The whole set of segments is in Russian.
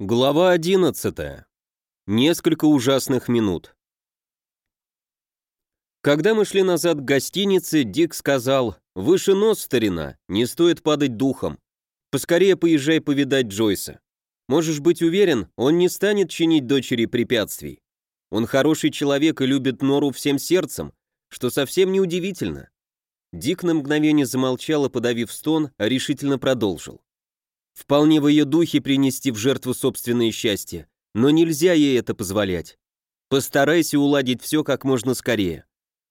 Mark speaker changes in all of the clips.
Speaker 1: Глава 11. Несколько ужасных минут. Когда мы шли назад к гостинице, Дик сказал, «Выше нос, старина, не стоит падать духом. Поскорее поезжай повидать Джойса. Можешь быть уверен, он не станет чинить дочери препятствий. Он хороший человек и любит Нору всем сердцем, что совсем не удивительно». Дик на мгновение замолчал и, подавив стон, решительно продолжил. Вполне в ее духе принести в жертву собственное счастье, но нельзя ей это позволять. Постарайся уладить все как можно скорее.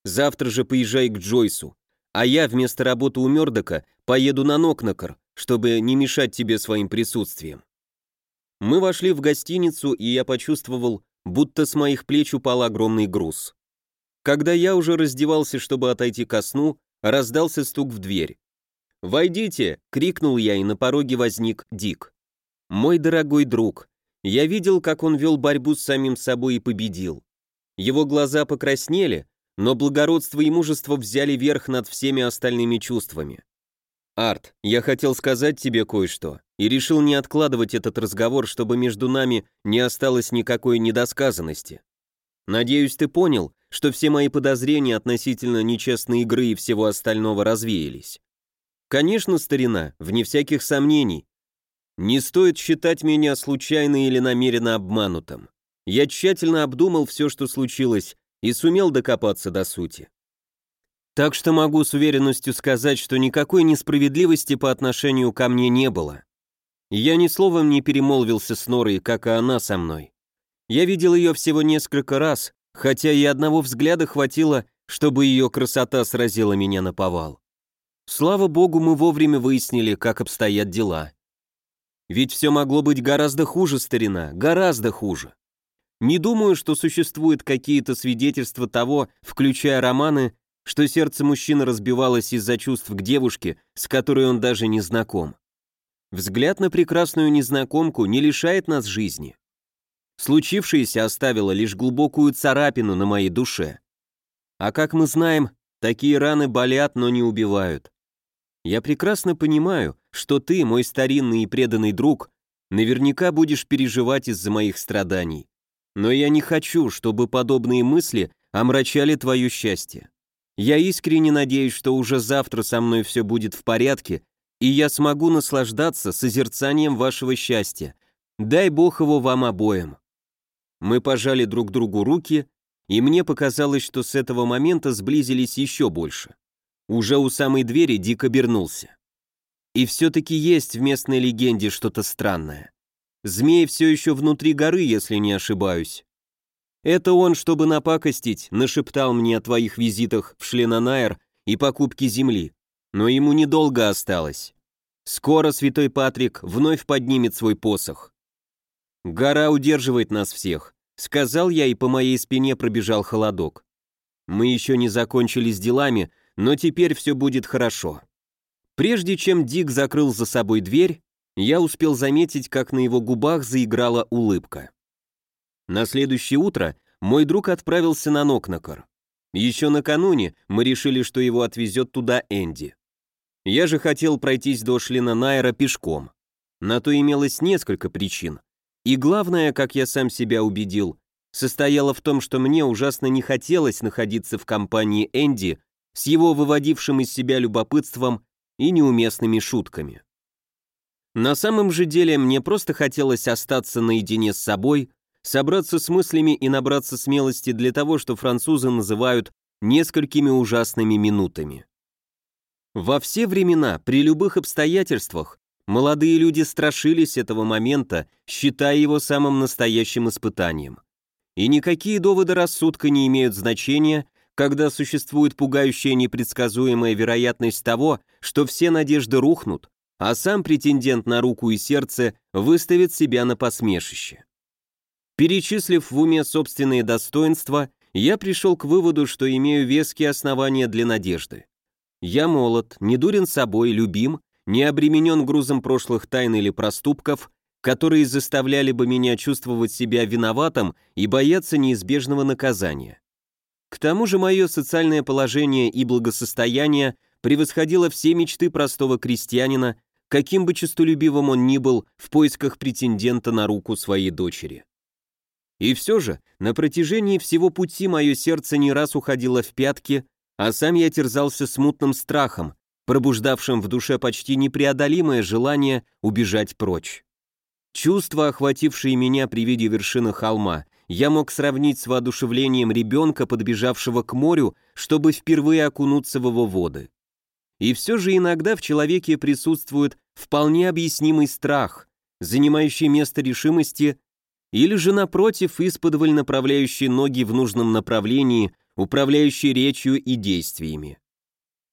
Speaker 1: Завтра же поезжай к Джойсу, а я вместо работы у Мёрдока поеду на Нокнакар, чтобы не мешать тебе своим присутствием. Мы вошли в гостиницу, и я почувствовал, будто с моих плеч упал огромный груз. Когда я уже раздевался, чтобы отойти ко сну, раздался стук в дверь. «Войдите!» — крикнул я, и на пороге возник Дик. «Мой дорогой друг, я видел, как он вел борьбу с самим собой и победил. Его глаза покраснели, но благородство и мужество взяли верх над всеми остальными чувствами. Арт, я хотел сказать тебе кое-что, и решил не откладывать этот разговор, чтобы между нами не осталось никакой недосказанности. Надеюсь, ты понял, что все мои подозрения относительно нечестной игры и всего остального развеялись. Конечно, старина, вне всяких сомнений. Не стоит считать меня случайно или намеренно обманутым. Я тщательно обдумал все, что случилось, и сумел докопаться до сути. Так что могу с уверенностью сказать, что никакой несправедливости по отношению ко мне не было. Я ни словом не перемолвился с Норой, как и она со мной. Я видел ее всего несколько раз, хотя и одного взгляда хватило, чтобы ее красота сразила меня на повал. Слава богу, мы вовремя выяснили, как обстоят дела. Ведь все могло быть гораздо хуже, старина, гораздо хуже. Не думаю, что существуют какие-то свидетельства того, включая романы, что сердце мужчины разбивалось из-за чувств к девушке, с которой он даже не знаком. Взгляд на прекрасную незнакомку не лишает нас жизни. Случившееся оставило лишь глубокую царапину на моей душе. А как мы знаем, такие раны болят, но не убивают. Я прекрасно понимаю, что ты, мой старинный и преданный друг, наверняка будешь переживать из-за моих страданий. Но я не хочу, чтобы подобные мысли омрачали твое счастье. Я искренне надеюсь, что уже завтра со мной все будет в порядке, и я смогу наслаждаться созерцанием вашего счастья. Дай Бог его вам обоим. Мы пожали друг другу руки, и мне показалось, что с этого момента сблизились еще больше. Уже у самой двери Дик обернулся. И все-таки есть в местной легенде что-то странное. Змей все еще внутри горы, если не ошибаюсь. Это он, чтобы напакостить, нашептал мне о твоих визитах в Шленанайр и покупке земли. Но ему недолго осталось. Скоро святой Патрик вновь поднимет свой посох. Гора удерживает нас всех, сказал я, и по моей спине пробежал холодок. Мы еще не закончили с делами, но теперь все будет хорошо. Прежде чем Дик закрыл за собой дверь, я успел заметить, как на его губах заиграла улыбка. На следующее утро мой друг отправился на Нокнакар. Еще накануне мы решили, что его отвезет туда Энди. Я же хотел пройтись до Шлина Найра пешком. На то имелось несколько причин. И главное, как я сам себя убедил, состояло в том, что мне ужасно не хотелось находиться в компании Энди с его выводившим из себя любопытством и неуместными шутками. На самом же деле мне просто хотелось остаться наедине с собой, собраться с мыслями и набраться смелости для того, что французы называют несколькими ужасными минутами. Во все времена, при любых обстоятельствах, молодые люди страшились этого момента, считая его самым настоящим испытанием. И никакие доводы рассудка не имеют значения, когда существует пугающая непредсказуемая вероятность того, что все надежды рухнут, а сам претендент на руку и сердце выставит себя на посмешище. Перечислив в уме собственные достоинства, я пришел к выводу, что имею веские основания для надежды. Я молод, не дурен собой, любим, не обременен грузом прошлых тайн или проступков, которые заставляли бы меня чувствовать себя виноватым и бояться неизбежного наказания. К тому же мое социальное положение и благосостояние превосходило все мечты простого крестьянина, каким бы честолюбивым он ни был в поисках претендента на руку своей дочери. И все же, на протяжении всего пути мое сердце не раз уходило в пятки, а сам я терзался смутным страхом, пробуждавшим в душе почти непреодолимое желание убежать прочь. Чувства, охватившие меня при виде вершины холма, я мог сравнить с воодушевлением ребенка, подбежавшего к морю, чтобы впервые окунуться в его воды. И все же иногда в человеке присутствует вполне объяснимый страх, занимающий место решимости, или же, напротив, исподволь направляющий ноги в нужном направлении, управляющий речью и действиями.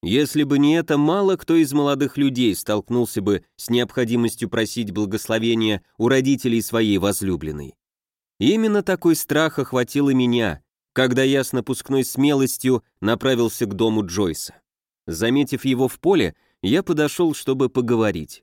Speaker 1: Если бы не это, мало кто из молодых людей столкнулся бы с необходимостью просить благословения у родителей своей возлюбленной. Именно такой страх охватил и меня, когда я с напускной смелостью направился к дому Джойса. Заметив его в поле, я подошел, чтобы поговорить.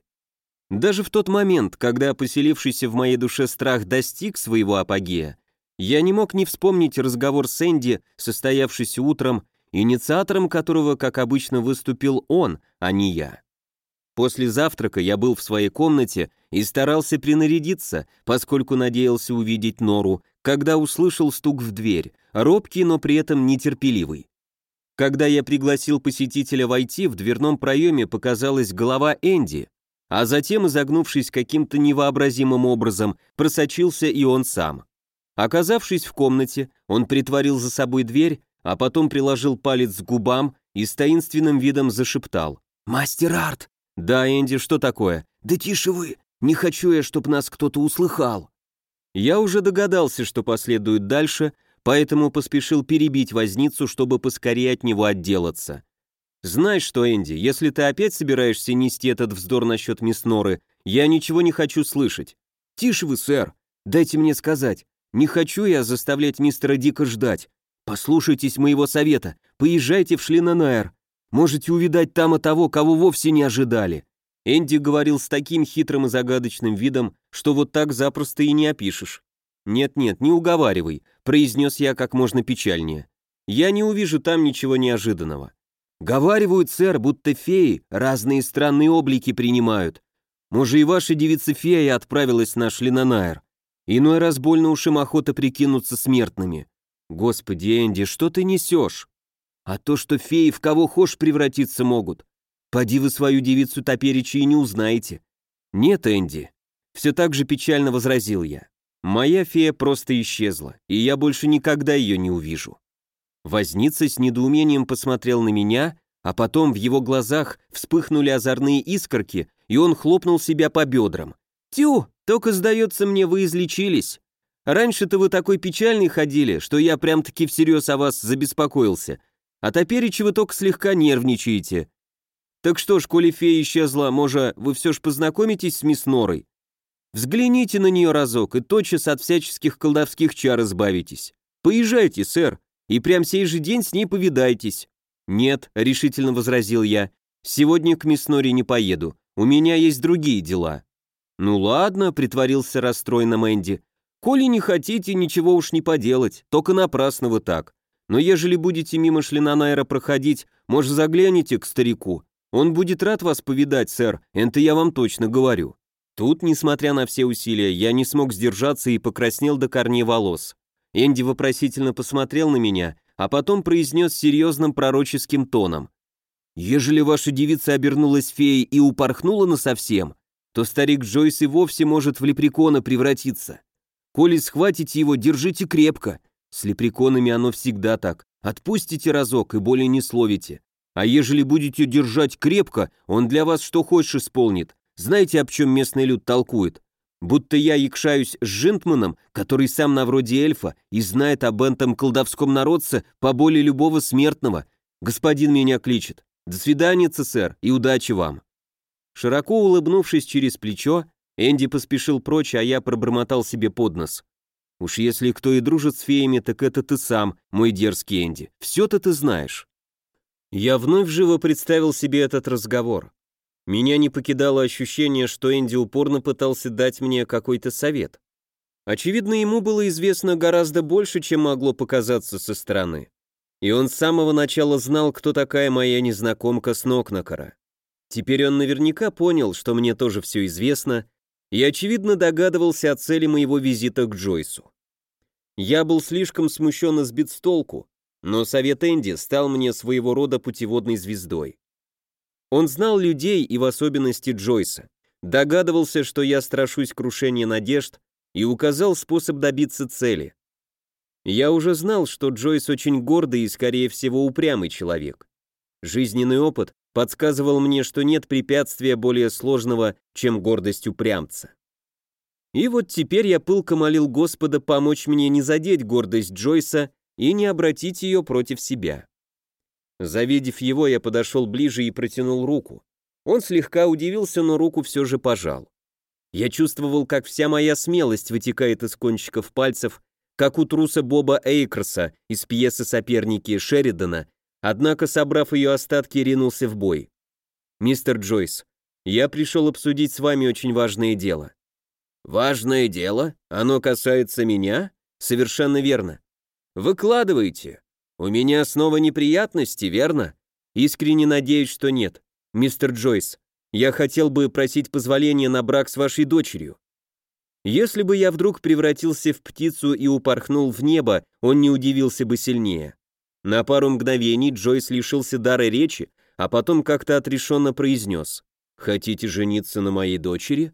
Speaker 1: Даже в тот момент, когда поселившийся в моей душе страх достиг своего апогея, я не мог не вспомнить разговор с Энди, состоявшийся утром, инициатором которого, как обычно, выступил он, а не я. После завтрака я был в своей комнате и старался принарядиться, поскольку надеялся увидеть Нору, когда услышал стук в дверь, робкий, но при этом нетерпеливый. Когда я пригласил посетителя войти, в дверном проеме показалась голова Энди, а затем, изогнувшись каким-то невообразимым образом, просочился и он сам. Оказавшись в комнате, он притворил за собой дверь, а потом приложил палец к губам и с таинственным видом зашептал. «Мастер Арт!» «Да, Энди, что такое?» «Да тише вы! Не хочу я, чтоб нас кто-то услыхал!» Я уже догадался, что последует дальше, поэтому поспешил перебить возницу, чтобы поскорее от него отделаться. «Знаешь что, Энди, если ты опять собираешься нести этот вздор насчет мисс Норы, я ничего не хочу слышать». «Тише вы, сэр! Дайте мне сказать. Не хочу я заставлять мистера Дика ждать. Послушайтесь моего совета, поезжайте в Шлиненайр. Можете увидать там и того, кого вовсе не ожидали». Энди говорил с таким хитрым и загадочным видом, что вот так запросто и не опишешь. «Нет-нет, не уговаривай», — произнес я как можно печальнее. «Я не увижу там ничего неожиданного». «Говаривают, сэр, будто феи разные странные облики принимают. Может, и ваша девица-фея отправилась на Шлинонайр. Иной раз больно уж им охота прикинуться смертными. Господи, Энди, что ты несешь? А то, что феи в кого хошь превратиться могут. Поди вы свою девицу топеречи и не узнаете. Нет, Энди. Все так же печально возразил я. Моя фея просто исчезла, и я больше никогда ее не увижу. Возница с недоумением посмотрел на меня, а потом в его глазах вспыхнули озорные искорки, и он хлопнул себя по бедрам. «Тю, только, сдается мне, вы излечились. Раньше-то вы такой печальный ходили, что я прям-таки всерьез о вас забеспокоился. А теперь вы только слегка нервничаете. Так что ж, коли фея исчезла, может, вы все ж познакомитесь с мисс Норой? Взгляните на нее разок и тотчас от всяческих колдовских чар избавитесь. Поезжайте, сэр, и прям сей же день с ней повидайтесь. Нет, решительно возразил я, сегодня к мисс Нори не поеду, у меня есть другие дела. Ну ладно, притворился расстроенно Мэнди. Коли не хотите, ничего уж не поделать, только напрасно вы так. Но ежели будете мимо Шлинанайра проходить, может, загляните к старику. Он будет рад вас повидать, сэр, это я вам точно говорю. Тут, несмотря на все усилия, я не смог сдержаться и покраснел до корней волос. Энди вопросительно посмотрел на меня, а потом произнес серьезным пророческим тоном. «Ежели ваша девица обернулась феей и упорхнула насовсем, то старик Джойс и вовсе может в лепрекона превратиться. Коли схватите его, держите крепко. С лепреконами оно всегда так. Отпустите разок и более не словите. А ежели будете держать крепко, он для вас что хочешь исполнит, знаете, об чем местный люд толкует? Будто я якшаюсь с Жентманом, который сам на вроде эльфа и знает об этом колдовском народце по более любого смертного. Господин меня кличет. До свидания, сэр, и удачи вам. Широко улыбнувшись через плечо, Энди поспешил прочь, а я пробормотал себе под нос. Уж если кто и дружит с феями, так это ты сам, мой дерзкий Энди. Все-то ты знаешь. Я вновь живо представил себе этот разговор. Меня не покидало ощущение, что Энди упорно пытался дать мне какой-то совет. Очевидно, ему было известно гораздо больше, чем могло показаться со стороны. И он с самого начала знал, кто такая моя незнакомка с Нокнакара. Теперь он наверняка понял, что мне тоже все известно, и, очевидно, догадывался о цели моего визита к Джойсу. Я был слишком смущен и сбит с толку, но совет Энди стал мне своего рода путеводной звездой. Он знал людей и в особенности Джойса, догадывался, что я страшусь крушения надежд и указал способ добиться цели. Я уже знал, что Джойс очень гордый и, скорее всего, упрямый человек. Жизненный опыт подсказывал мне, что нет препятствия более сложного, чем гордость упрямца. И вот теперь я пылко молил Господа помочь мне не задеть гордость Джойса и не обратить ее против себя. Завидев его, я подошел ближе и протянул руку. Он слегка удивился, но руку все же пожал. Я чувствовал, как вся моя смелость вытекает из кончиков пальцев, как у труса Боба Эйкерса из пьесы «Соперники» Шеридана, однако, собрав ее остатки, ринулся в бой. «Мистер Джойс, я пришел обсудить с вами очень важное дело». «Важное дело? Оно касается меня?» «Совершенно верно. Выкладывайте. У меня снова неприятности, верно? Искренне надеюсь, что нет. Мистер Джойс, я хотел бы просить позволения на брак с вашей дочерью. Если бы я вдруг превратился в птицу и упорхнул в небо, он не удивился бы сильнее. На пару мгновений Джойс лишился дара речи, а потом как-то отрешенно произнес. «Хотите жениться на моей дочери?»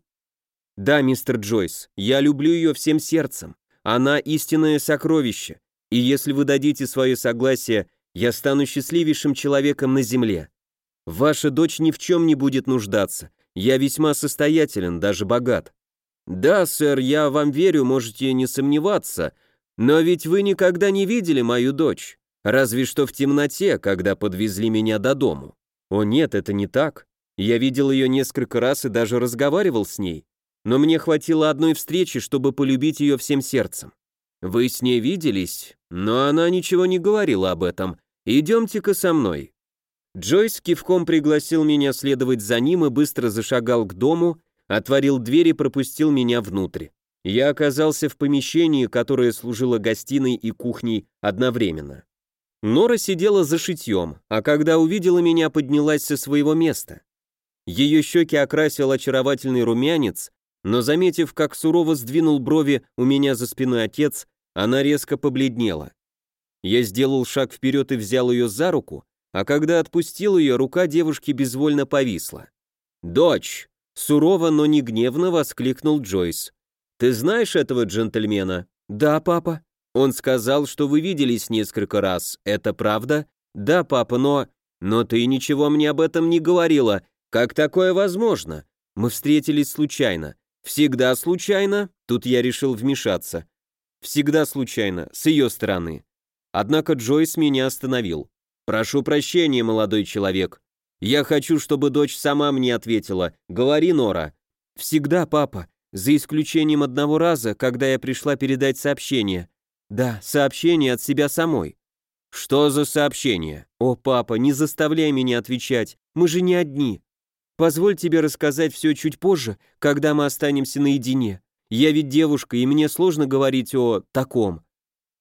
Speaker 1: «Да, мистер Джойс, я люблю ее всем сердцем. Она истинное сокровище, и если вы дадите свое согласие, я стану счастливейшим человеком на земле. Ваша дочь ни в чем не будет нуждаться. Я весьма состоятелен, даже богат. Да, сэр, я вам верю, можете не сомневаться, но ведь вы никогда не видели мою дочь, разве что в темноте, когда подвезли меня до дому. О нет, это не так. Я видел ее несколько раз и даже разговаривал с ней, но мне хватило одной встречи, чтобы полюбить ее всем сердцем. Вы с ней виделись, но она ничего не говорила об этом. Идемте-ка со мной». Джойс кивком пригласил меня следовать за ним и быстро зашагал к дому, отворил дверь и пропустил меня внутрь. Я оказался в помещении, которое служило гостиной и кухней одновременно. Нора сидела за шитьем, а когда увидела меня, поднялась со своего места. Ее щеки окрасил очаровательный румянец, но заметив, как сурово сдвинул брови у меня за спиной отец, она резко побледнела. Я сделал шаг вперед и взял ее за руку, а когда отпустил ее, рука девушки безвольно повисла. «Дочь!» — сурово, но не гневно воскликнул Джойс. «Ты знаешь этого джентльмена?» «Да, папа». «Он сказал, что вы виделись несколько раз. Это правда?» «Да, папа, но...» «Но ты ничего мне об этом не говорила. Как такое возможно?» «Мы встретились случайно. Всегда случайно, тут я решил вмешаться. Всегда случайно, с ее стороны. Однако Джойс меня остановил. «Прошу прощения, молодой человек. Я хочу, чтобы дочь сама мне ответила. Говори, Нора». «Всегда, папа, за исключением одного раза, когда я пришла передать сообщение. Да, сообщение от себя самой». «Что за сообщение?» «О, папа, не заставляй меня отвечать, мы же не одни. Позволь тебе рассказать все чуть позже, когда мы останемся наедине. Я ведь девушка, и мне сложно говорить о таком».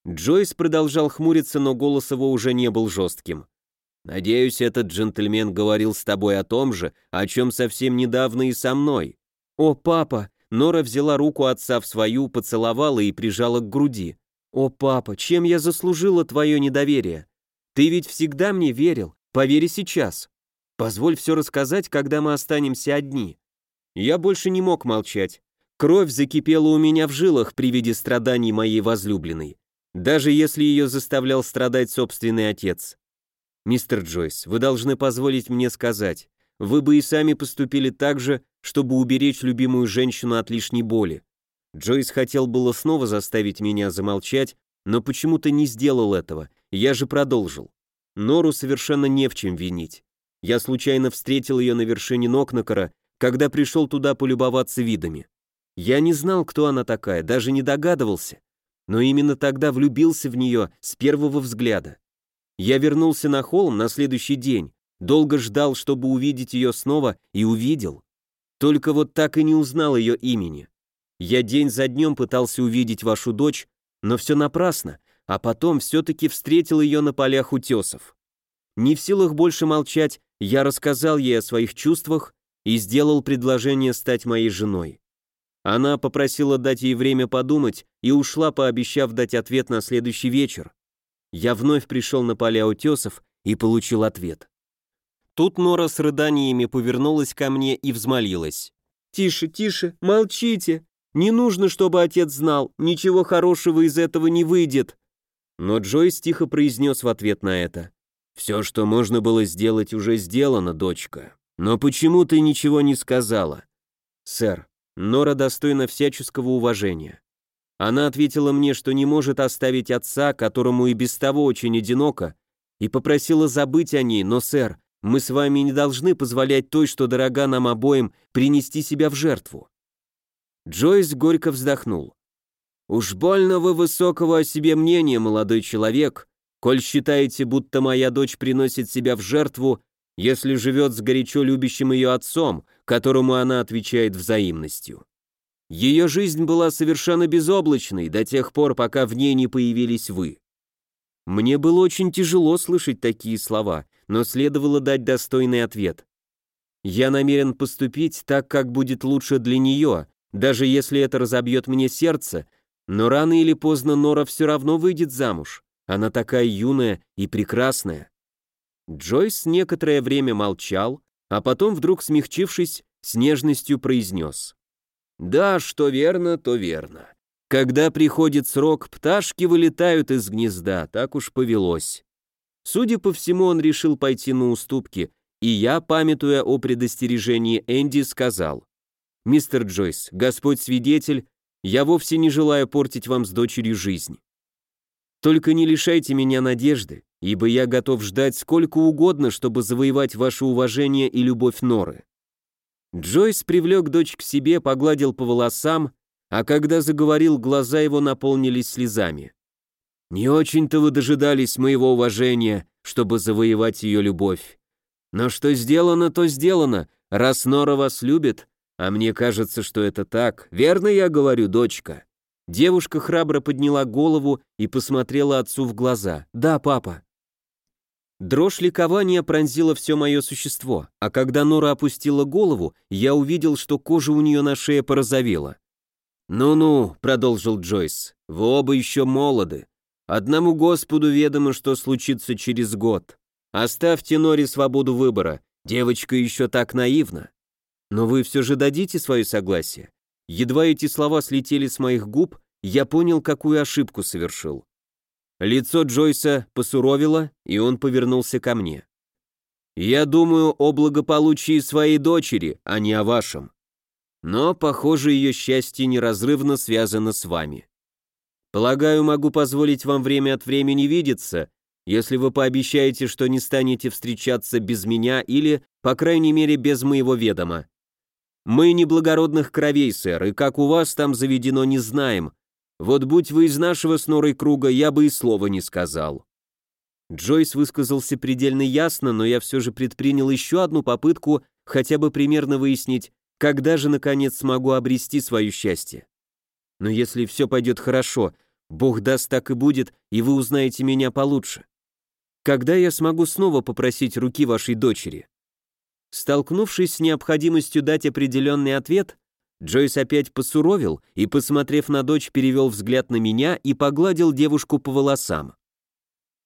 Speaker 1: Джойс продолжал хмуриться, но голос его уже не был жестким. «Надеюсь, этот джентльмен говорил с тобой о том же, о чем совсем недавно и со мной». «О, папа!» Нора взяла руку отца в свою, поцеловала и прижала к груди. «О, папа, чем я заслужила твое недоверие? Ты ведь всегда мне верил, поверь сейчас». Позволь все рассказать, когда мы останемся одни. Я больше не мог молчать. Кровь закипела у меня в жилах при виде страданий моей возлюбленной, даже если ее заставлял страдать собственный отец. Мистер Джойс, вы должны позволить мне сказать, вы бы и сами поступили так же, чтобы уберечь любимую женщину от лишней боли. Джойс хотел было снова заставить меня замолчать, но почему-то не сделал этого, я же продолжил. Нору совершенно не в чем винить. Я случайно встретил ее на вершине Нокнакара, когда пришел туда полюбоваться видами. Я не знал, кто она такая, даже не догадывался, но именно тогда влюбился в нее с первого взгляда. Я вернулся на холм на следующий день, долго ждал, чтобы увидеть ее снова, и увидел. Только вот так и не узнал ее имени. Я день за днем пытался увидеть вашу дочь, но все напрасно, а потом все-таки встретил ее на полях утесов. Не в силах больше молчать, я рассказал ей о своих чувствах и сделал предложение стать моей женой. Она попросила дать ей время подумать и ушла, пообещав дать ответ на следующий вечер. Я вновь пришел на поля утесов и получил ответ. Тут Нора с рыданиями повернулась ко мне и взмолилась. «Тише, тише, молчите! Не нужно, чтобы отец знал, ничего хорошего из этого не выйдет!» Но Джойс тихо произнес в ответ на это. «Все, что можно было сделать, уже сделано, дочка. Но почему ты ничего не сказала?» «Сэр, Нора достойна всяческого уважения. Она ответила мне, что не может оставить отца, которому и без того очень одиноко, и попросила забыть о ней, но, сэр, мы с вами не должны позволять той, что дорога нам обоим, принести себя в жертву». Джойс горько вздохнул. «Уж больно вы высокого о себе мнения, молодой человек, коль считаете, будто моя дочь приносит себя в жертву, если живет с горячо любящим ее отцом, которому она отвечает взаимностью. Ее жизнь была совершенно безоблачной до тех пор, пока в ней не появились вы. Мне было очень тяжело слышать такие слова, но следовало дать достойный ответ. Я намерен поступить так, как будет лучше для нее, даже если это разобьет мне сердце, но рано или поздно Нора все равно выйдет замуж. Она такая юная и прекрасная. Джойс некоторое время молчал, а потом, вдруг смягчившись, с нежностью произнес. «Да, что верно, то верно. Когда приходит срок, пташки вылетают из гнезда, так уж повелось. Судя по всему, он решил пойти на уступки, и я, памятуя о предостережении Энди, сказал, «Мистер Джойс, Господь свидетель, я вовсе не желаю портить вам с дочерью жизнь. Только не лишайте меня надежды, ибо я готов ждать сколько угодно, чтобы завоевать ваше уважение и любовь Норы». Джойс привлек дочь к себе, погладил по волосам, а когда заговорил, глаза его наполнились слезами. «Не очень-то вы дожидались моего уважения, чтобы завоевать ее любовь. Но что сделано, то сделано, раз Нора вас любит, а мне кажется, что это так. Верно я говорю, дочка?» Девушка храбро подняла голову и посмотрела отцу в глаза. «Да, папа». Дрожь ликования пронзила все мое существо, а когда Нора опустила голову, я увидел, что кожа у нее на шее порозовела. «Ну-ну», — продолжил Джойс, — «вы оба еще молоды. Одному Господу ведомо, что случится через год. Оставьте Нори свободу выбора, девочка еще так наивна. Но вы все же дадите свое согласие?» Едва эти слова слетели с моих губ, я понял, какую ошибку совершил. Лицо Джойса посуровило, и он повернулся ко мне. «Я думаю о благополучии своей дочери, а не о вашем. Но, похоже, ее счастье неразрывно связано с вами. Полагаю, могу позволить вам время от времени видеться, если вы пообещаете, что не станете встречаться без меня или, по крайней мере, без моего ведома. Мы не благородных кровей, сэр, и как у вас там заведено, не знаем. Вот будь вы из нашего с Норой круга, я бы и слова не сказал». Джойс высказался предельно ясно, но я все же предпринял еще одну попытку хотя бы примерно выяснить, когда же, наконец, смогу обрести свое счастье? Но если все пойдет хорошо, Бог даст так и будет, и вы узнаете меня получше. Когда я смогу снова попросить руки вашей дочери? Столкнувшись с необходимостью дать определенный ответ, Джойс опять посуровил и, посмотрев на дочь, перевел взгляд на меня и погладил девушку по волосам.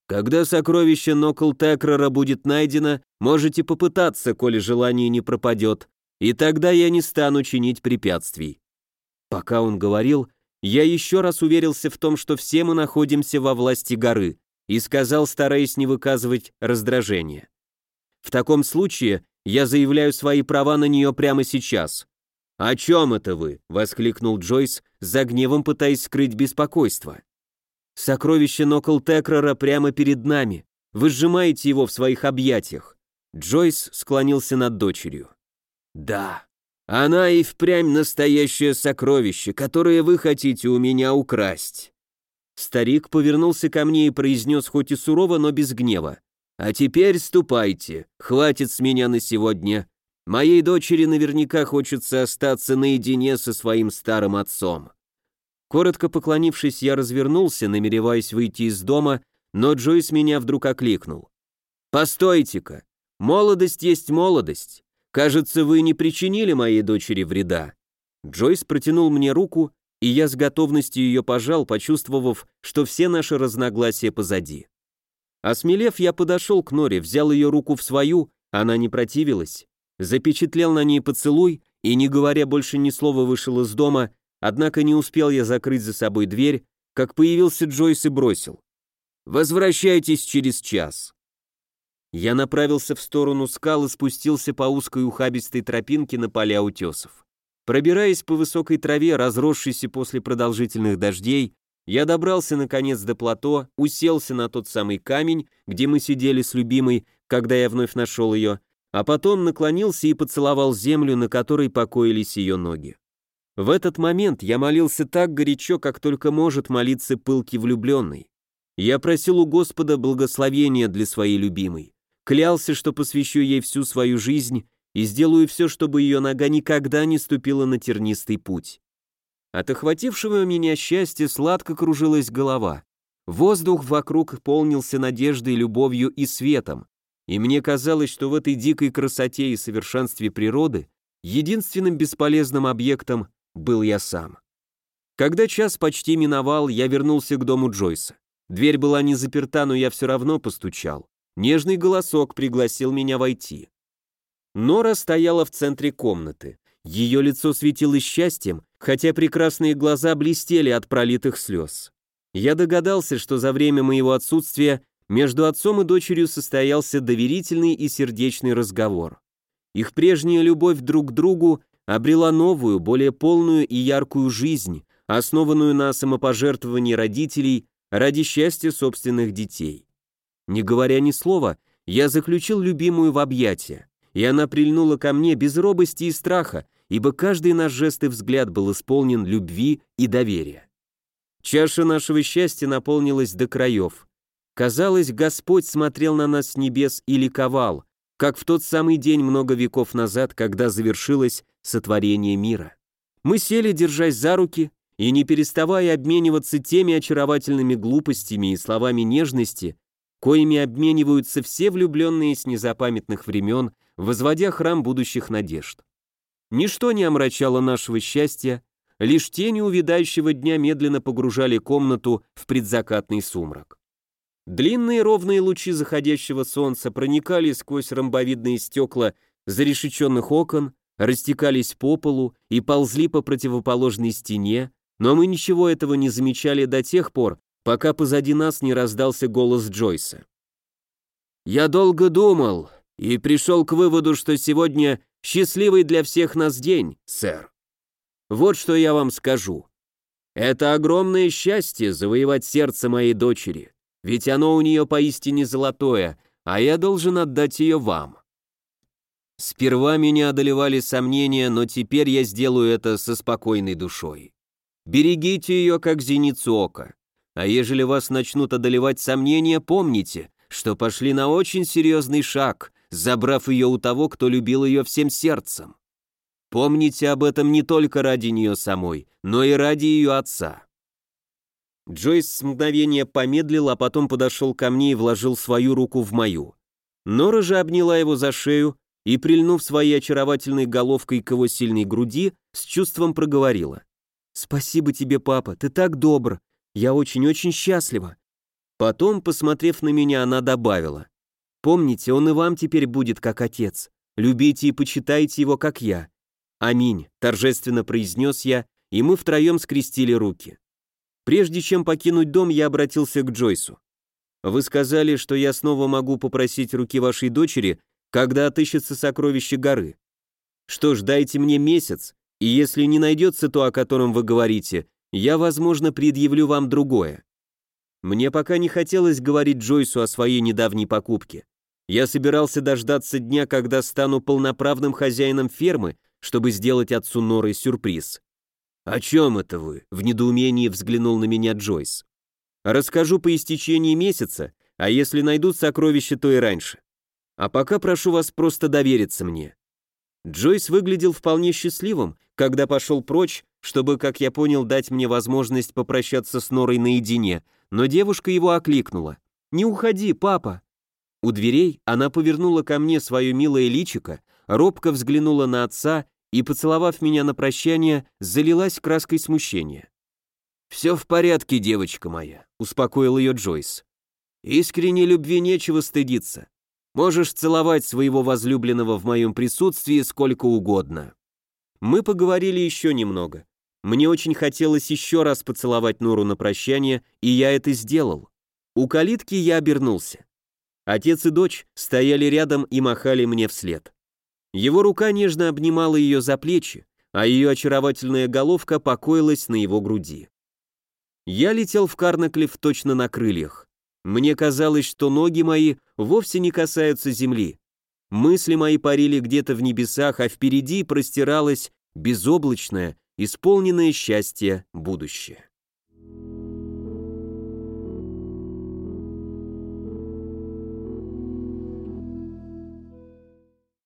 Speaker 1: «Когда сокровище Нокл Текрора будет найдено, можете попытаться, коли желание не пропадет, и тогда я не стану чинить препятствий. Пока он говорил, я еще раз уверился в том, что все мы находимся во власти горы, и сказал, стараясь не выказывать раздражения. В таком случае я заявляю свои права на нее прямо сейчас. «О чем это вы?» — воскликнул Джойс, за гневом пытаясь скрыть беспокойство. «Сокровище Нокл Текрора прямо перед нами. Вы сжимаете его в своих объятиях». Джойс склонился над дочерью. Да, она и впрямь настоящее сокровище, которое вы хотите у меня украсть. Старик повернулся ко мне и произнес хоть и сурово, но без гнева. «А теперь ступайте, хватит с меня на сегодня. Моей дочери наверняка хочется остаться наедине со своим старым отцом». Коротко поклонившись, я развернулся, намереваясь выйти из дома, но Джойс меня вдруг окликнул. «Постойте-ка! Молодость есть молодость. Кажется, вы не причинили моей дочери вреда». Джойс протянул мне руку, и я с готовностью ее пожал, почувствовав, что все наши разногласия позади. Осмелев, я подошел к Норе, взял ее руку в свою, она не противилась, запечатлел на ней поцелуй и, не говоря больше ни слова, вышел из дома, однако не успел я закрыть за собой дверь, как появился Джойс и бросил. «Возвращайтесь через час». Я направился в сторону скал и спустился по узкой ухабистой тропинке на поля утесов. Пробираясь по высокой траве, разросшейся после продолжительных дождей, я добрался наконец до плато, уселся на тот самый камень, где мы сидели с любимой, когда я вновь нашел ее, а потом наклонился и поцеловал землю, на которой покоились ее ноги. В этот момент я молился так горячо, как только может молиться пылкий влюбленный. Я просил у Господа благословения для своей любимой, клялся, что посвящу ей всю свою жизнь и сделаю все, чтобы ее нога никогда не ступила на тернистый путь. От охватившего меня счастья сладко кружилась голова. Воздух вокруг полнился надеждой, любовью и светом, и мне казалось, что в этой дикой красоте и совершенстве природы единственным бесполезным объектом был я сам. Когда час почти миновал, я вернулся к дому Джойса. Дверь была не заперта, но я все равно постучал. Нежный голосок пригласил меня войти. Нора стояла в центре комнаты. Ее лицо светилось счастьем, хотя прекрасные глаза блестели от пролитых слез. Я догадался, что за время моего отсутствия между отцом и дочерью состоялся доверительный и сердечный разговор. Их прежняя любовь друг к другу обрела новую, более полную и яркую жизнь, основанную на самопожертвовании родителей ради счастья собственных детей. Не говоря ни слова, я заключил любимую в объятия, и она прильнула ко мне без робости и страха, ибо каждый наш жест и взгляд был исполнен любви и доверия. Чаша нашего счастья наполнилась до краев. Казалось, Господь смотрел на нас с небес и ликовал, как в тот самый день много веков назад, когда завершилось сотворение мира. Мы сели, держась за руки, и не переставая обмениваться теми очаровательными глупостями и словами нежности, коими обмениваются все влюбленные с незапамятных времен, возводя храм будущих надежд. Ничто не омрачало нашего счастья, лишь тени увядающего дня медленно погружали комнату в предзакатный сумрак. Длинные ровные лучи заходящего солнца проникали сквозь ромбовидные стекла зарешеченных окон, растекались по полу и ползли по противоположной стене, но мы ничего этого не замечали до тех пор, пока позади нас не раздался голос Джойса. «Я долго думал и пришел к выводу, что сегодня счастливый для всех нас день, сэр. Вот что я вам скажу. Это огромное счастье завоевать сердце моей дочери, ведь оно у нее поистине золотое, а я должен отдать ее вам. Сперва меня одолевали сомнения, но теперь я сделаю это со спокойной душой. Берегите ее, как зеницу ока. А ежели вас начнут одолевать сомнения, помните, что пошли на очень серьезный шаг, забрав ее у того, кто любил ее всем сердцем. Помните об этом не только ради нее самой, но и ради ее отца. Джойс с мгновения помедлил, а потом подошел ко мне и вложил свою руку в мою. Нора же обняла его за шею и, прильнув своей очаровательной головкой к его сильной груди, с чувством проговорила. «Спасибо тебе, папа, ты так добр. Я очень-очень счастлива». Потом, посмотрев на меня, она добавила. «Помните, он и вам теперь будет как отец. Любите и почитайте его, как я». «Аминь», — торжественно произнес я, и мы втроем скрестили руки. Прежде чем покинуть дом, я обратился к Джойсу. «Вы сказали, что я снова могу попросить руки вашей дочери, когда отыщется сокровище горы. Что ж, дайте мне месяц, и если не найдется то, о котором вы говорите, я, возможно, предъявлю вам другое». Мне пока не хотелось говорить Джойсу о своей недавней покупке. Я собирался дождаться дня, когда стану полноправным хозяином фермы, чтобы сделать отцу Норы сюрприз. «О чем это вы?» — в недоумении взглянул на меня Джойс. «Расскажу по истечении месяца, а если найдут сокровища, то и раньше. А пока прошу вас просто довериться мне». Джойс выглядел вполне счастливым, когда пошел прочь, чтобы, как я понял, дать мне возможность попрощаться с Норой наедине, но девушка его окликнула. «Не уходи, папа!» У дверей она повернула ко мне свое милое личико, робко взглянула на отца и, поцеловав меня на прощание, залилась краской смущения. «Все в порядке, девочка моя», — успокоил ее Джойс. «Искренней любви нечего стыдиться. Можешь целовать своего возлюбленного в моем присутствии сколько угодно». Мы поговорили еще немного. Мне очень хотелось еще раз поцеловать Нору на прощание, и я это сделал. У калитки я обернулся. Отец и дочь стояли рядом и махали мне вслед. Его рука нежно обнимала ее за плечи, а ее очаровательная головка покоилась на его груди. Я летел в Карнаклев точно на крыльях. Мне казалось, что ноги мои вовсе не касаются земли. Мысли мои парили где-то в небесах, а впереди простиралось безоблачное, исполненное счастье будущее.